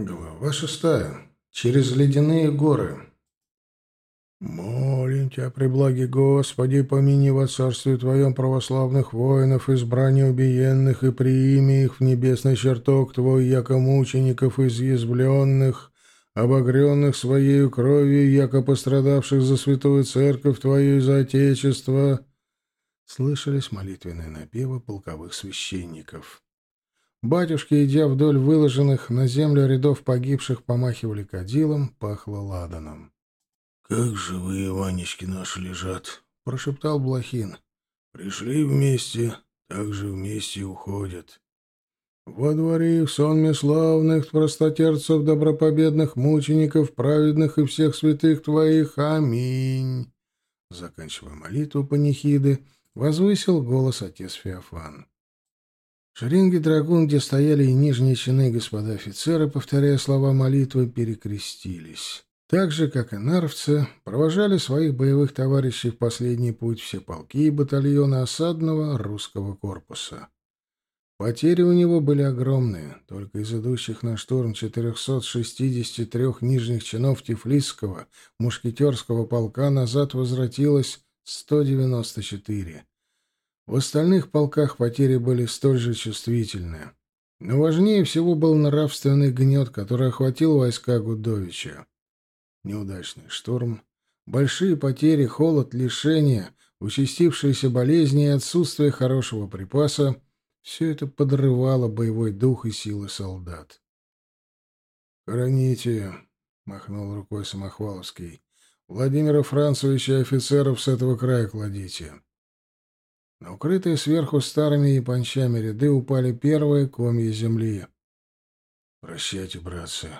Глава шестая. Через ледяные горы. «Молим тебя, преблаги Господи, помяни во царстве Твоем православных воинов, избрание убиенных, и приими их в небесный чертог Твой, яко мучеников изъязвленных, обогренных Своею кровью, яко пострадавших за святую церковь Твою и за Отечество». Слышались молитвенные напевы полковых священников. Батюшки, идя вдоль выложенных на землю рядов погибших, помахивали кадилом, пахло ладаном. — Как живые Ванечки наши лежат, — прошептал Блохин. — Пришли вместе, так же вместе уходят. Во дворе их сонме славных простотерцев, добропобедных мучеников, праведных и всех святых твоих. Аминь. Заканчивая молитву панихиды, возвысил голос отец Феофан шеренге драгун, где стояли и нижние чины господа офицеры, повторяя слова молитвы, перекрестились. Так же, как и нарвцы, провожали своих боевых товарищей в последний путь все полки и батальоны осадного русского корпуса. Потери у него были огромные. Только из идущих на штурм 463 нижних чинов Тифлисского мушкетерского полка назад возвратилось 194. В остальных полках потери были столь же чувствительны. Но важнее всего был нравственный гнет, который охватил войска Гудовича. Неудачный штурм, большие потери, холод, лишения, участившиеся болезни и отсутствие хорошего припаса — все это подрывало боевой дух и силы солдат. «Храните», — махнул рукой Самохваловский, — «Владимира Францевича офицеров с этого края кладите». На укрытые сверху старыми япончами ряды упали первые комья земли. «Прощайте, братцы.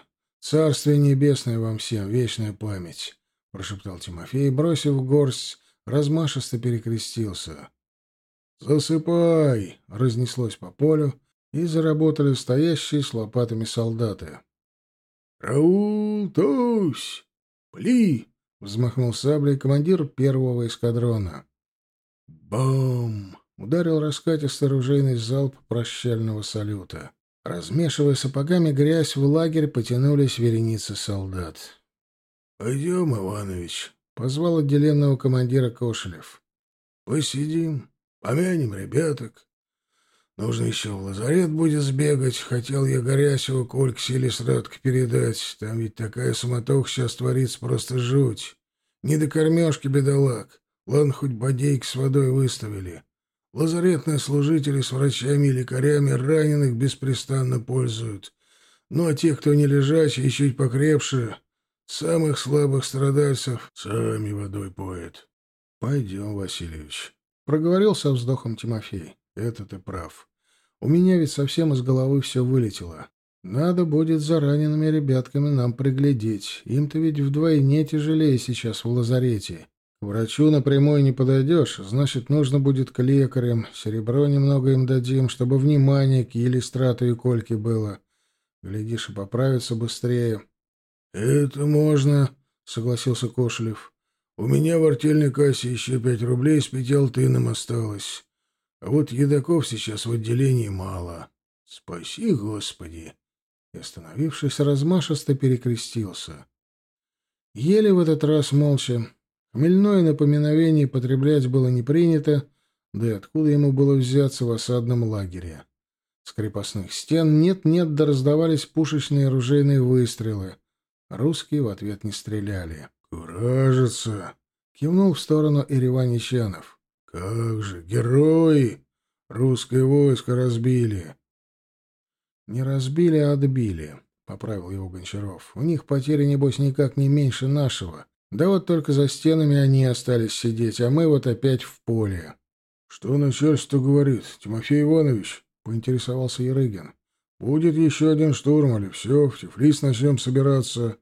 Царствие небесное вам всем, вечная память», — прошептал Тимофей, бросив горсть, размашисто перекрестился. «Засыпай!» — разнеслось по полю, и заработали стоящие с лопатами солдаты. «Раул, тусь! Пли!» — взмахнул саблей командир первого эскадрона. Бом! Ударил раскатистый оружейный залп прощального салюта. Размешивая сапогами грязь, в лагерь потянулись вереницы солдат. — Пойдем, Иванович, — позвал отделенного командира Кошелев. — Посидим, помянем ребяток. Нужно еще в лазарет будет сбегать. Хотел я Горясеву Кольк Селесрадке передать. Там ведь такая суматоха сейчас творится, просто жуть. Не до кормежки, бедолаг. Ладно, хоть бодейк с водой выставили. Лазаретные служители с врачами и лекарями раненых беспрестанно пользуют. Ну, а те, кто не лежачий и чуть покрепше, самых слабых страдальцев сами водой поят. — Пойдем, Васильевич. Проговорил со вздохом Тимофей. — Это ты прав. У меня ведь совсем из головы все вылетело. Надо будет за ранеными ребятками нам приглядеть. Им-то ведь вдвойне тяжелее сейчас в лазарете. К врачу напрямую не подойдешь, значит, нужно будет к лекарям. Серебро немного им дадим, чтобы внимание к Елистрату и Кольке было. Глядишь, и поправиться быстрее. — Это можно, — согласился Кошелев. — У меня в артельной кассе еще пять рублей с пяти алтыном осталось. А вот едоков сейчас в отделении мало. Спаси, Господи! И, остановившись, размашисто перекрестился. Еле в этот раз молча, Хмельное напоминовение потреблять было не принято, да и откуда ему было взяться в осадном лагере? С крепостных стен нет-нет да раздавались пушечные оружейные выстрелы. Русские в ответ не стреляли. «Куражится!» — кивнул в сторону Ереваничанов. «Как же, герои! Русское войско разбили!» «Не разбили, а отбили», — поправил его Гончаров. «У них потери, небось, никак не меньше нашего. Да вот только за стенами они остались сидеть, а мы вот опять в поле. — Что начальство говорит, Тимофей Иванович? — поинтересовался Ерыгин. — Будет еще один штурм или все, в Тифлис начнем собираться?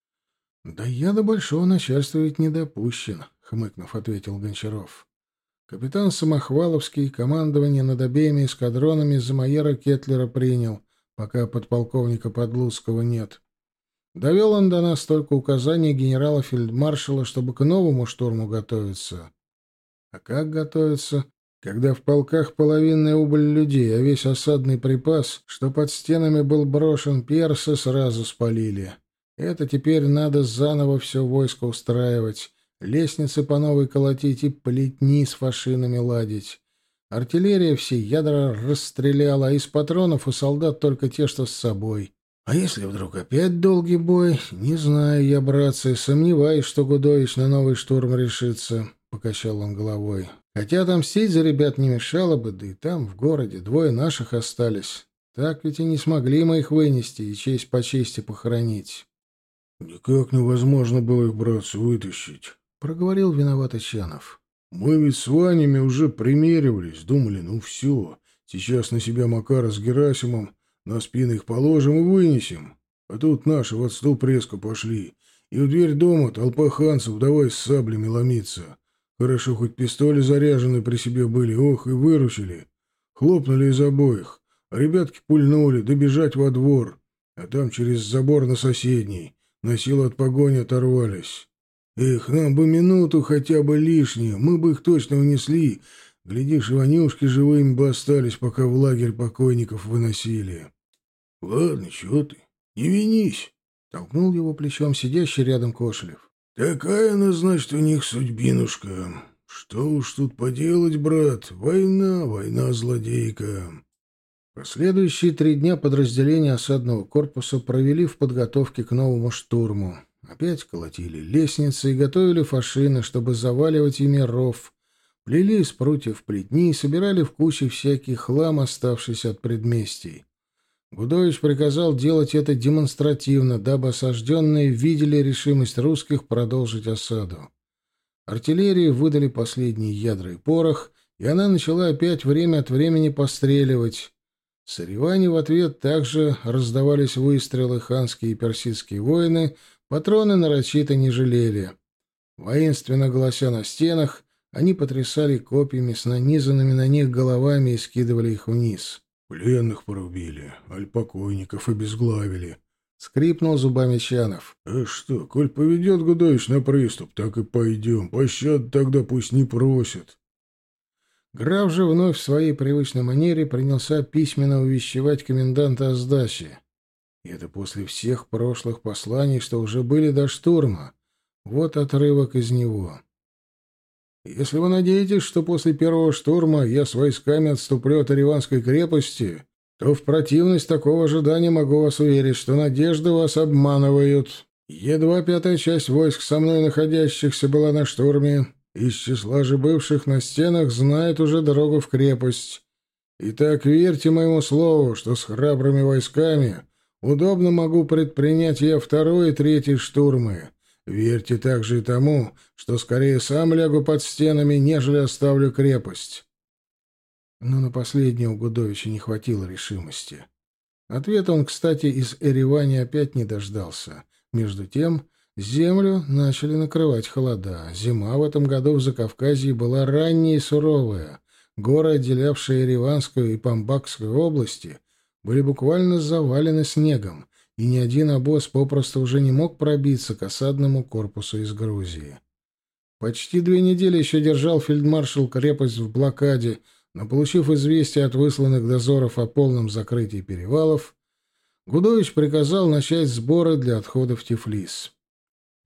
— Да я до большого начальства ведь не допущен, — хмыкнув, ответил Гончаров. Капитан Самохваловский командование над обеими эскадронами за майора Кетлера принял, пока подполковника Подлузского нет. — Довел он до нас только указание генерала-фельдмаршала, чтобы к новому штурму готовиться. А как готовиться, когда в полках половинная убыль людей, а весь осадный припас, что под стенами был брошен, персы сразу спалили. Это теперь надо заново все войско устраивать, лестницы по новой колотить и плетни с фашинами ладить. Артиллерия все ядра расстреляла, а из патронов у солдат только те, что с собой. А если вдруг опять долгий бой? Не знаю я, братцы, сомневаюсь, что Гудович на новый штурм решится, — покачал он головой. Хотя отомстить за ребят не мешало бы, да и там, в городе, двое наших остались. Так ведь и не смогли мы их вынести и честь по чести похоронить. — Никак невозможно было их, братцы, вытащить, — проговорил виноватый Чанов. — Мы ведь с Ванями уже примеривались, думали, ну все, сейчас на себя Макара с Герасимом на спины их положим и вынесем. А тут наши в отступ резко пошли. И в дверь дома толпа ханцев давай с саблями ломиться. Хорошо, хоть пистоли заряжены при себе были, ох, и выручили. Хлопнули из обоих. Ребятки пульнули, добежать во двор. А там через забор на соседний. На силу от погони оторвались. Эх, нам бы минуту хотя бы лишнюю, мы бы их точно унесли, Глядишь, Иванюшки живыми бы остались, пока в лагерь покойников выносили. — Ладно, чего ты? Не винись! — толкнул его плечом сидящий рядом Кошелев. — Такая она, значит, у них судьбинушка. Что уж тут поделать, брат? Война, война-злодейка. Последующие три дня подразделения осадного корпуса провели в подготовке к новому штурму. Опять колотили лестницы и готовили фашины, чтобы заваливать ими ров, Плели из прутьев плетни и собирали в кучи всякий хлам, оставшийся от предместий. Гудович приказал делать это демонстративно, дабы осажденные видели решимость русских продолжить осаду. Артиллерии выдали последние ядра и порох, и она начала опять время от времени постреливать. С в ответ также раздавались выстрелы ханские и персидские воины, патроны нарочито не жалели. Воинственно голося на стенах, они потрясали копьями с нанизанными на них головами и скидывали их вниз. «Пленных порубили, аль покойников обезглавили», — скрипнул зубами Чанов. «А что, коль поведет Гудович на приступ, так и пойдем. Пощад тогда пусть не просит». Граф же вновь в своей привычной манере принялся письменно увещевать коменданта о сдаче. И это после всех прошлых посланий, что уже были до штурма. Вот отрывок из него. Если вы надеетесь, что после первого штурма я с войсками отступлю от Ириванской крепости, то в противность такого ожидания могу вас уверить, что надежды вас обманывают. Едва пятая часть войск со мной находящихся была на штурме, из числа же бывших на стенах знает уже дорогу в крепость. Итак, верьте моему слову, что с храбрыми войсками удобно могу предпринять я второй и третий штурмы, Верьте также и тому, что скорее сам лягу под стенами, нежели оставлю крепость. Но на последнее у Гудовича не хватило решимости. Ответа он, кстати, из Эревани опять не дождался. Между тем, землю начали накрывать холода. Зима в этом году в Закавказье была ранняя и суровая. Горы, отделявшие Ереванскую и Памбакскую области, были буквально завалены снегом и ни один обоз попросту уже не мог пробиться к осадному корпусу из Грузии. Почти две недели еще держал фельдмаршал крепость в блокаде, но, получив известие от высланных дозоров о полном закрытии перевалов, Гудович приказал начать сборы для отхода в Тифлис.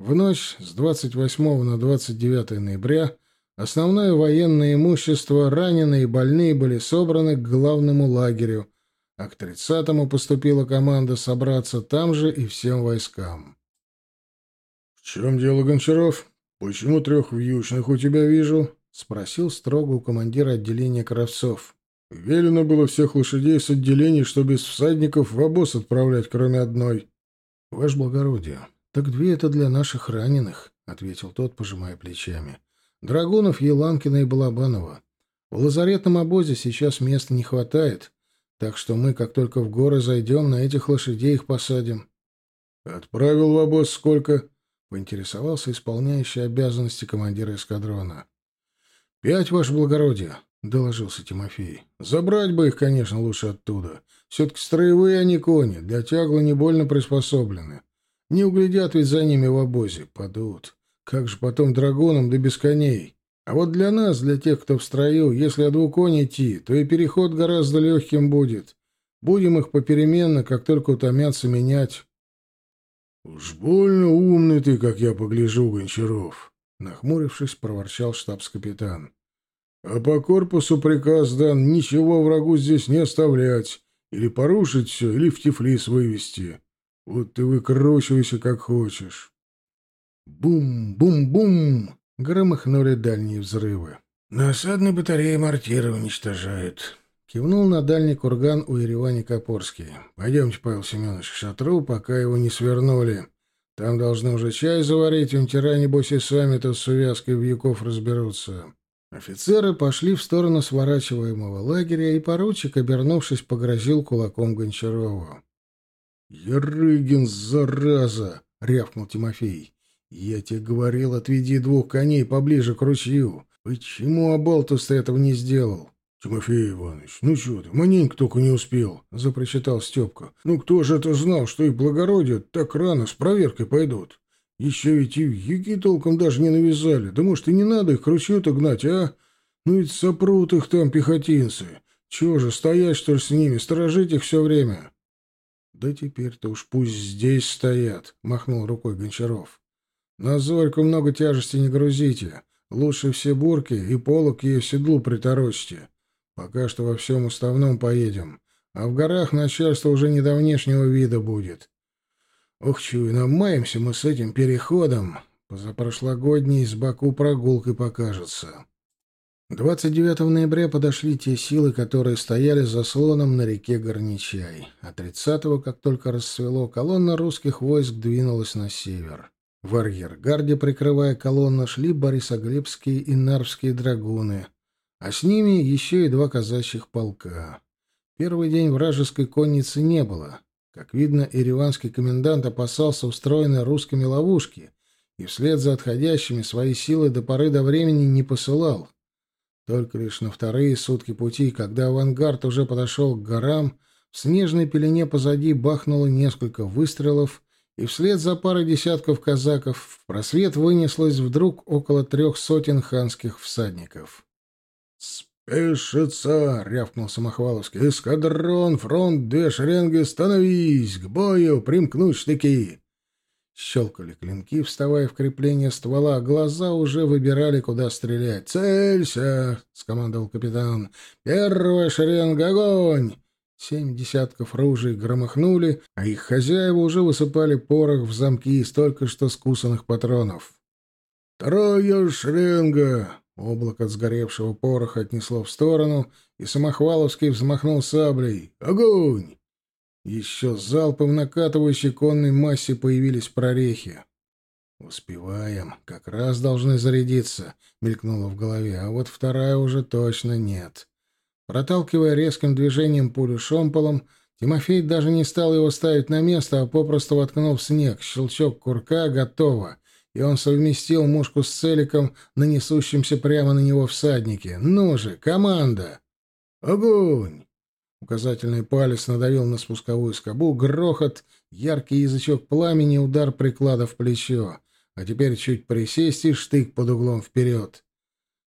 В ночь с 28 на 29 ноября основное военное имущество, раненые и больные были собраны к главному лагерю, а к тридцатому поступила команда собраться там же и всем войскам. — В чем дело, Гончаров? Почему трех вьючных у тебя вижу? — спросил строго у командира отделения Кравцов. — Велено было всех лошадей с отделений, что без всадников в обоз отправлять, кроме одной. — Ваше благородие, так две это для наших раненых, — ответил тот, пожимая плечами. — Драгунов, Еланкина и Балабанова. В лазаретном обозе сейчас места не хватает. — так что мы, как только в горы зайдем, на этих лошадей их посадим. — Отправил в обоз сколько? — поинтересовался исполняющий обязанности командира эскадрона. — Пять, ваше благородие, — доложился Тимофей. — Забрать бы их, конечно, лучше оттуда. Все-таки строевые они кони, для тягла не больно приспособлены. Не углядят ведь за ними в обозе, падут. Как же потом драгунам да без коней? А вот для нас, для тех, кто в строю, если о двуконь идти, то и переход гораздо легким будет. Будем их попеременно, как только утомятся, менять. — Уж больно умный ты, как я погляжу, Гончаров, — нахмурившись, проворчал штабс-капитан. — А по корпусу приказ дан ничего врагу здесь не оставлять, или порушить все, или в Тифлис вывести. Вот ты выкручивайся, как хочешь. Бум-бум-бум! Громыхнули дальние взрывы. «Насадные батареи мортиры уничтожают», — кивнул на дальний курган у Еревани Копорский. «Пойдемте, Павел Семенович, к шатру, пока его не свернули. Там должны уже чай заварить, унтера, небось, и сами тут с увязкой вьюков разберутся». Офицеры пошли в сторону сворачиваемого лагеря, и поручик, обернувшись, погрозил кулаком Гончарову. «Ярыгин, зараза!» — рявкнул Тимофей. «Я тебе говорил, отведи двух коней поближе к ручью. Почему Абалтус этого не сделал?» «Тимофей Иванович, ну что ты, маленько только не успел», — запрочитал Степка. «Ну кто же это знал, что их благородие так рано с проверкой пойдут? Еще ведь и в яги толком даже не навязали. Да может, и не надо их к ручью-то гнать, а? Ну ведь сопрут их там пехотинцы. Чего же, стоять, что ли, с ними, сторожить их все время?» «Да теперь-то уж пусть здесь стоят», — махнул рукой Гончаров. «На Зорьку много тяжести не грузите. Лучше все бурки и полок в седлу приторочьте. Пока что во всем уставном поедем. А в горах начальство уже не до внешнего вида будет. Ох, чую, намаемся мы с этим переходом. Позапрошлогодней из Баку прогулкой покажется». 29 ноября подошли те силы, которые стояли за слоном на реке Горничай, а 30-го, как только рассвело, колонна русских войск двинулась на север. В арьергарде, прикрывая колонну, шли борисоглебские и нарвские драгуны, а с ними еще и два казачьих полка. Первый день вражеской конницы не было. Как видно, ириванский комендант опасался устроенной русскими ловушки и вслед за отходящими свои силы до поры до времени не посылал. Только лишь на вторые сутки пути, когда авангард уже подошел к горам, в снежной пелене позади бахнуло несколько выстрелов, и вслед за парой десятков казаков в просвет вынеслось вдруг около трех сотен ханских всадников. «Спешится!» — рявкнул Самохваловский. «Эскадрон, фронт, две шеренги, становись! К бою! Примкнуть штыки!» Щелкали клинки, вставая в крепление ствола, глаза уже выбирали, куда стрелять. «Целься!» — скомандовал капитан. «Первая шеренга, огонь!» Семь десятков ружей громыхнули, а их хозяева уже высыпали порох в замки из только что скусанных патронов. «Вторая шеренга!» Облако от сгоревшего пороха отнесло в сторону, и Самохваловский взмахнул саблей. «Огонь!» Еще залпом накатывающей конной массе появились прорехи. «Успеваем. Как раз должны зарядиться», — мелькнуло в голове. «А вот вторая уже точно нет». Проталкивая резким движением пулю шомполом, Тимофей даже не стал его ставить на место, а попросту воткнул в снег. Щелчок курка готово, и он совместил мушку с целиком на несущемся прямо на него всаднике. «Ну же, команда!» «Огонь!» Указательный палец надавил на спусковую скобу, грохот, яркий язычок пламени, удар приклада в плечо. А теперь чуть присесть и штык под углом вперед.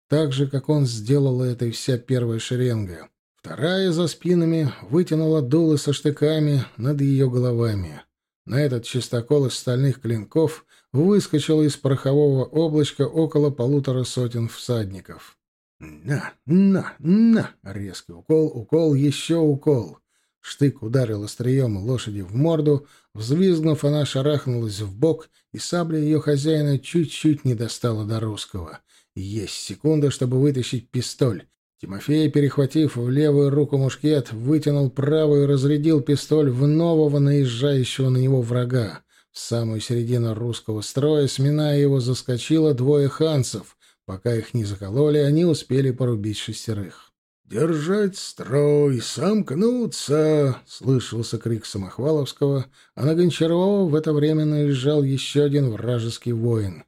Так же, как он сделал это и вся первая шеренга. Вторая за спинами вытянула дулы со штыками над ее головами. На этот чистокол из стальных клинков выскочило из порохового облачка около полутора сотен всадников. «На, на, на!» — резкий укол, укол, еще укол. Штык ударил острием лошади в морду, взвизгнув, она шарахнулась в бок, и сабля ее хозяина чуть-чуть не достала до русского. Есть секунда, чтобы вытащить пистоль. Тимофей, перехватив в левую руку мушкет, вытянул правую и разрядил пистоль в нового наезжающего на него врага. В самую середину русского строя, сминая его, заскочило двое ханцев. Пока их не закололи, они успели порубить шестерых. «Держать строй! Сомкнуться!» — слышался крик Самохваловского, а на Гончарова в это время наезжал еще один вражеский воин.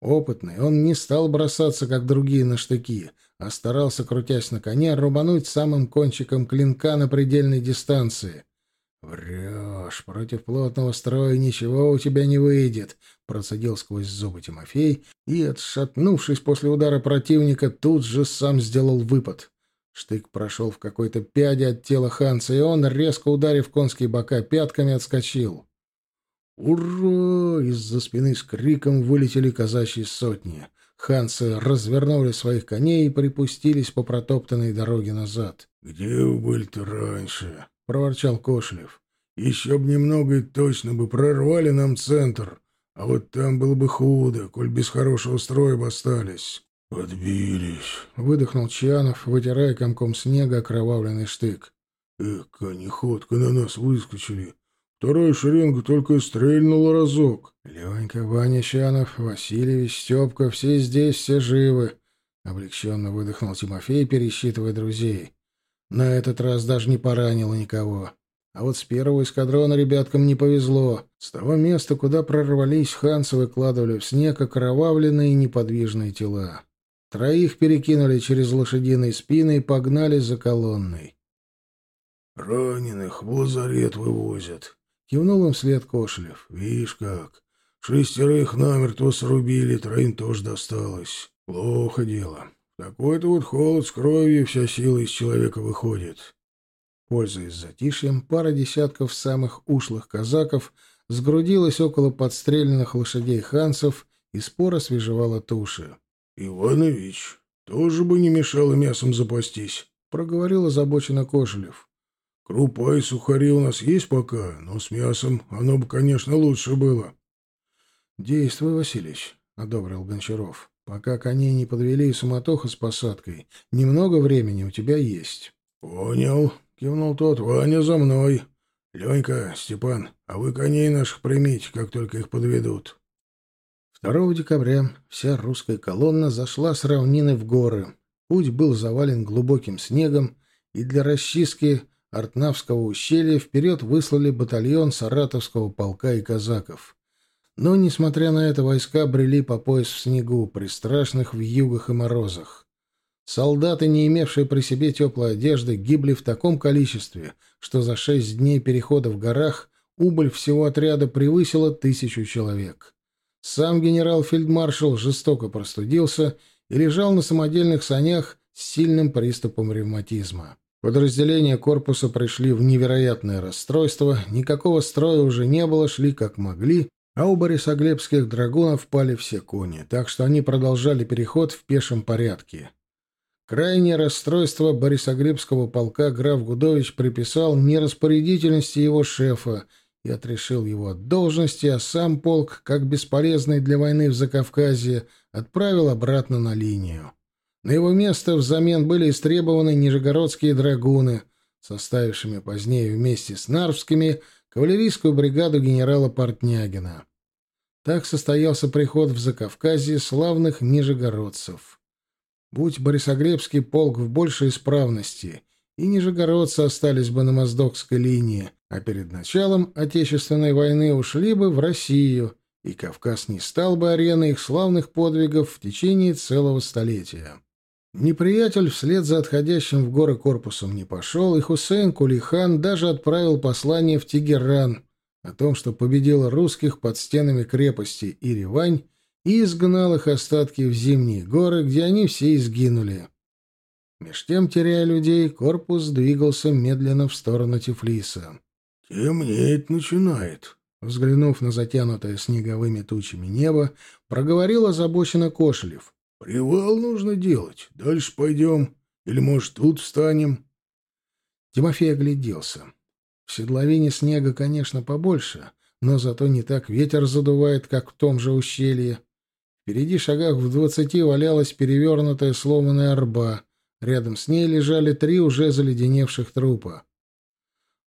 Опытный, он не стал бросаться, как другие на штыки, а старался, крутясь на коне, рубануть самым кончиком клинка на предельной дистанции. Врешь, против плотного строя ничего у тебя не выйдет, процедил сквозь зубы Тимофей и, отшатнувшись после удара противника, тут же сам сделал выпад. Штык прошел в какой-то пяде от тела Ханса, и он, резко ударив конские бока пятками, отскочил. «Ура!» — из-за спины с криком вылетели казачьи сотни. Ханцы развернули своих коней и припустились по протоптанной дороге назад. «Где вы были-то раньше?» — проворчал Кошлев. «Еще б немного и точно бы прорвали нам центр, а вот там было бы худо, коль без хорошего строя бы остались». «Отбились», — выдохнул Чанов, вытирая комком снега окровавленный штык. «Эх, они ходко на нас выскочили. Вторая шеренга только и стрельнула разок. Ленька, Ваня Чанов, Васильевич, Степка, все здесь, все живы. Облегченно выдохнул Тимофей, пересчитывая друзей. На этот раз даже не поранило никого. А вот с первого эскадрона ребяткам не повезло. С того места, куда прорвались, ханцы выкладывали в снег окровавленные неподвижные тела. Троих перекинули через лошадиные спины и погнали за колонной. «Раненых в лазарет вывозят», Кивнул им вслед Кошелев. «Видишь как. Шестерых намертво срубили, троим тоже досталось. Плохо дело. Такой-то вот холод с кровью, вся сила из человека выходит». Пользуясь затишьем, пара десятков самых ушлых казаков сгрудилась около подстреленных лошадей ханцев и споро свежевала туши. «Иванович, тоже бы не мешало мясом запастись», — проговорил озабоченно Кошелев. Крупа и сухари у нас есть пока, но с мясом оно бы, конечно, лучше было. — Действуй, Васильевич, — одобрил Гончаров. — Пока коней не подвели и суматоха с посадкой, немного времени у тебя есть. — Понял, — кивнул тот. — Ваня за мной. Ленька, Степан, а вы коней наших примите, как только их подведут. 2 декабря вся русская колонна зашла с равнины в горы. Путь был завален глубоким снегом, и для расчистки Артнавского ущелья вперед выслали батальон саратовского полка и казаков. Но, несмотря на это, войска брели по пояс в снегу, при страшных вьюгах и морозах. Солдаты, не имевшие при себе теплой одежды, гибли в таком количестве, что за шесть дней перехода в горах убыль всего отряда превысила тысячу человек. Сам генерал-фельдмаршал жестоко простудился и лежал на самодельных санях с сильным приступом ревматизма. Подразделения корпуса пришли в невероятное расстройство, никакого строя уже не было, шли как могли, а у борисоглебских драгунов пали все кони, так что они продолжали переход в пешем порядке. Крайнее расстройство борисоглебского полка граф Гудович приписал нераспорядительности его шефа и отрешил его от должности, а сам полк, как бесполезный для войны в Закавказье, отправил обратно на линию. На его место взамен были истребованы нижегородские драгуны, составившими позднее вместе с Нарвскими кавалерийскую бригаду генерала Портнягина. Так состоялся приход в Закавказье славных нижегородцев. Будь Борисоглебский полк в большей исправности, и нижегородцы остались бы на Моздокской линии, а перед началом Отечественной войны ушли бы в Россию, и Кавказ не стал бы ареной их славных подвигов в течение целого столетия. Неприятель вслед за отходящим в горы корпусом не пошел, и Хусейн Кулихан даже отправил послание в Тегеран о том, что победил русских под стенами крепости Иривань и изгнал их остатки в зимние горы, где они все изгинули. Меж тем, теряя людей, корпус двигался медленно в сторону Тифлиса. «Темнеть начинает», — взглянув на затянутое снеговыми тучами небо, проговорил озабоченно Кошелев. Привал нужно делать. Дальше пойдем. Или, может, тут встанем?» Тимофей огляделся. В седловине снега, конечно, побольше, но зато не так ветер задувает, как в том же ущелье. Впереди шагах в двадцати валялась перевернутая сломанная арба. Рядом с ней лежали три уже заледеневших трупа.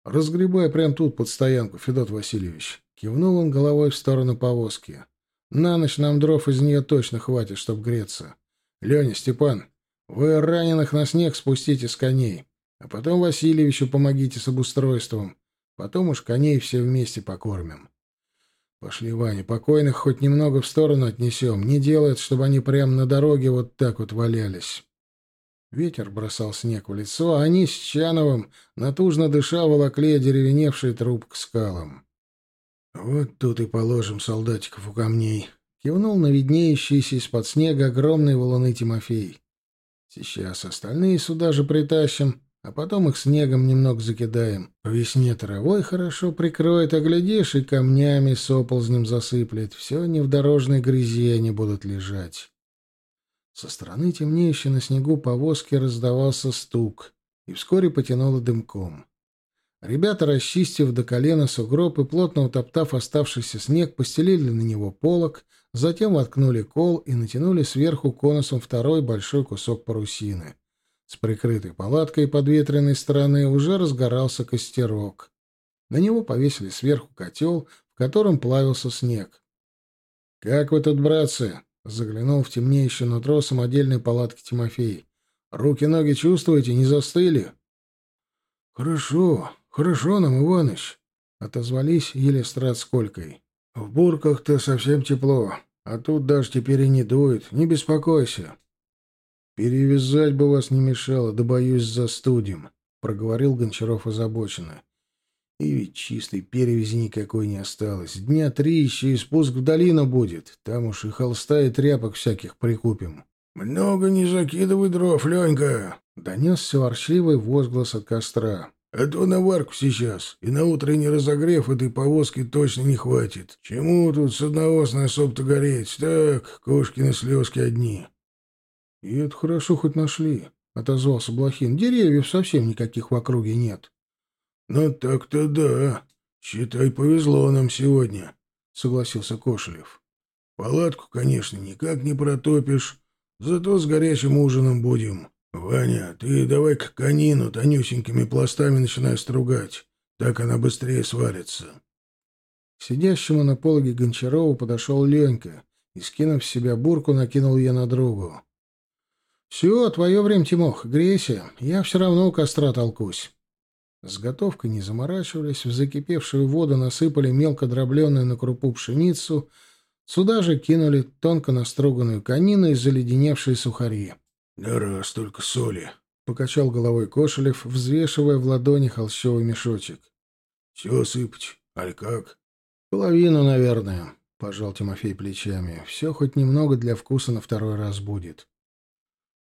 «Разгребай прямо тут под стоянку, Федот Васильевич», — кивнул он головой в сторону повозки. На ночь нам дров из нее точно хватит, чтоб греться. Леня, Степан, вы раненых на снег спустите с коней, а потом Васильевичу помогите с обустройством. Потом уж коней все вместе покормим. Пошли, Ваня, покойных хоть немного в сторону отнесем. Не делает, чтобы они прямо на дороге вот так вот валялись. Ветер бросал снег в лицо, а они с Чановым натужно дыша волокли одеревеневший труп к скалам. «Вот тут и положим солдатиков у камней», — кивнул на виднеющиеся из-под снега огромные валуны Тимофей. «Сейчас остальные сюда же притащим, а потом их снегом немного закидаем. По весне травой хорошо прикроет, а глядишь, и камнями с оползнем засыплет. Все не в дорожной грязи они будут лежать. Со стороны темнеющей на снегу повозки раздавался стук, и вскоре потянуло дымком. Ребята, расчистив до колена сугроб и плотно утоптав оставшийся снег, постелили на него полог, затем воткнули кол и натянули сверху конусом второй большой кусок парусины. С прикрытой палаткой подветренной стороны уже разгорался костерок. На него повесили сверху котел, в котором плавился снег. — Как вы тут, братцы? — заглянул в темнеющее нутро самодельной палатки Тимофей. — Руки-ноги чувствуете, не застыли? — Хорошо, хорошо нам, Иваныч, — отозвались Елистрат с Колькой. — В бурках-то совсем тепло, а тут даже теперь и не дует, не беспокойся. «Перевязать бы вас не мешало, да, боюсь, застудим», — проговорил Гончаров озабоченно. «И ведь чистой перевязи никакой не осталось. Дня три еще и спуск в долину будет. Там уж и холста, и тряпок всяких прикупим». «Много не закидывай дров, Ленька!» — донесся ворчливый возглас от костра. «А то на варку сейчас, и на утренний разогрев этой повозки точно не хватит. Чему тут с одного особо-то гореть? Так, кошкины слезки одни». «И это хорошо хоть нашли», — отозвался Блохин. «Деревьев совсем никаких в округе нет». «Ну так-то да. Считай, повезло нам сегодня», — согласился Кошелев. «Палатку, конечно, никак не протопишь, зато с горячим ужином будем. Ваня, ты давай-ка конину тонюсенькими пластами начинай стругать, так она быстрее сварится». К сидящему на пологе Гончарову подошел Ленька и, скинув с себя бурку, накинул ее на другу. «Все, твое время, Тимох, грейся. Я все равно у костра толкусь». С готовкой не заморачивались, в закипевшую воду насыпали мелко дробленную на крупу пшеницу, сюда же кинули тонко наструганную конину и заледеневшие сухари. «Да раз только соли», — покачал головой Кошелев, взвешивая в ладони холщовый мешочек. «Все сыпать, аль как?» «Половину, наверное», — пожал Тимофей плечами. «Все хоть немного для вкуса на второй раз будет».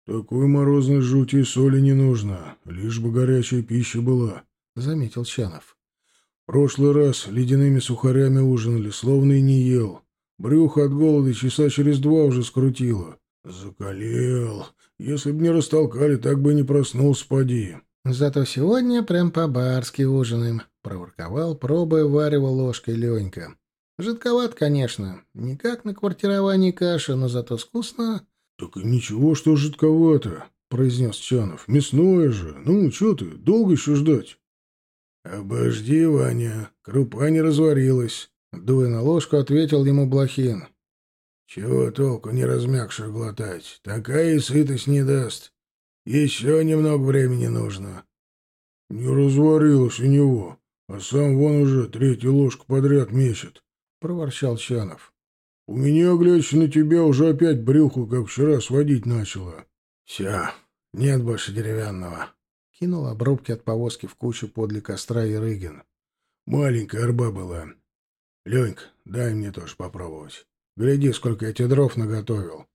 «Такой морозной жути соли не нужно, лишь бы горячая пища была», — заметил Чанов. «Прошлый раз ледяными сухарями ужинали, словно и не ел. Брюхо от голода часа через два уже скрутило. Закалел. Если б не растолкали, так бы и не проснулся, поди». «Зато сегодня прям по-барски ужинаем», — проворковал, пробуя варево ложкой Ленька. «Жидковат, конечно, не как на квартировании каши, но зато вкусно — Так и ничего, что жидковато, — произнес Чанов. — Мясное же. Ну, что ты, долго еще ждать? — Обожди, Ваня, крупа не разварилась, — дуя на ложку, ответил ему Блохин. — Чего толку не размягшую глотать? Такая и сытость не даст. Еще немного времени нужно. — Не разварилась у него, а сам вон уже третью ложку подряд мечет, — проворчал Чанов. У меня, глядя на тебя, уже опять брюху, как вчера, сводить начало. Все, нет больше деревянного. Кинул обрубки от повозки в кучу подле костра и Рыгин. Маленькая арба была. Ленька, дай мне тоже попробовать. Гляди, сколько я тебе дров наготовил.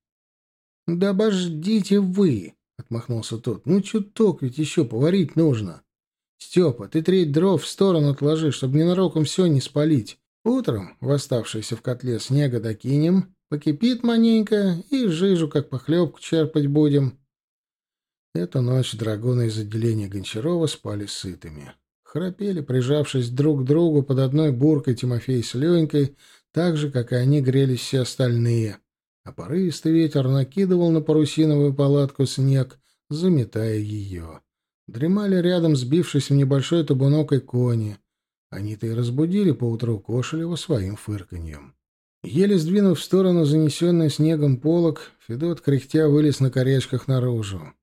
— Да обождите вы, — отмахнулся тот. — Ну, чуток ведь еще поварить нужно. Степа, ты треть дров в сторону отложи, чтобы ненароком все не спалить. Утром в оставшееся в котле снега докинем, покипит маненько и жижу, как похлебку, черпать будем. Эту ночь драгуны из отделения Гончарова спали сытыми. Храпели, прижавшись друг к другу под одной буркой Тимофей с Ленькой, так же, как и они грелись все остальные. А порывистый ветер накидывал на парусиновую палатку снег, заметая ее. Дремали рядом, сбившись в небольшой табунок и кони. Они-то и разбудили поутру Кошелева своим фырканьем. Еле сдвинув в сторону занесенный снегом полог, Федот кряхтя вылез на корячках наружу.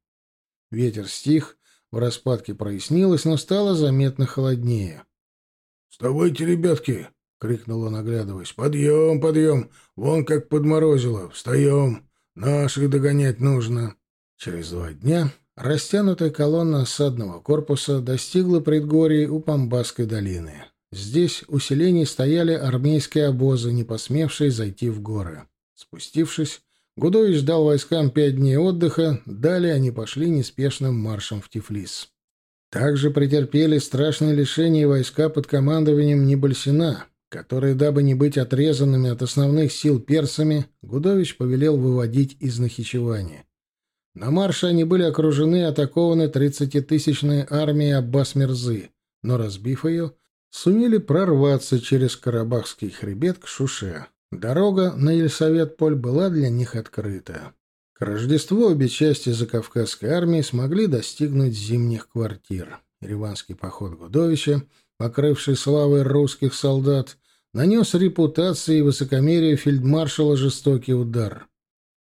Ветер стих, в распадке прояснилось, но стало заметно холоднее. — Вставайте, ребятки! — крикнул он, оглядываясь. — Подъем, подъем! Вон как подморозило! Встаем! Наших догонять нужно! Через два дня Растянутая колонна осадного корпуса достигла предгорий у Памбасской долины. Здесь у селений стояли армейские обозы, не посмевшие зайти в горы. Спустившись, Гудович дал войскам пять дней отдыха, далее они пошли неспешным маршем в Тифлис. Также претерпели страшные лишения войска под командованием Небольсина, которые, дабы не быть отрезанными от основных сил персами, Гудович повелел выводить из Нахичевани. На марше они были окружены и атакованы тридцатитысячной армией Аббас-Мирзы, но, разбив ее, сумели прорваться через Карабахский хребет к Шуше. Дорога на Елисавет-Поль была для них открыта. К Рождеству обе части Закавказской армии смогли достигнуть зимних квартир. Ереванский поход Гудовича, покрывший славой русских солдат, нанес репутации и высокомерию фельдмаршала жестокий удар.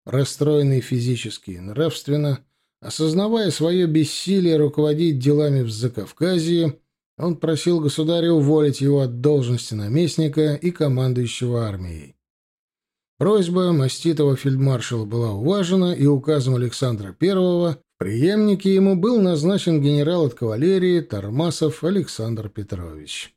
Расстроенный физически и нравственно, осознавая свое бессилие руководить делами в Закавказье, он просил государя уволить его от должности наместника и командующего армией. Просьба маститого фельдмаршала была уважена, и указом Александра I преемнике ему был назначен генерал от кавалерии Тормасов Александр Петрович.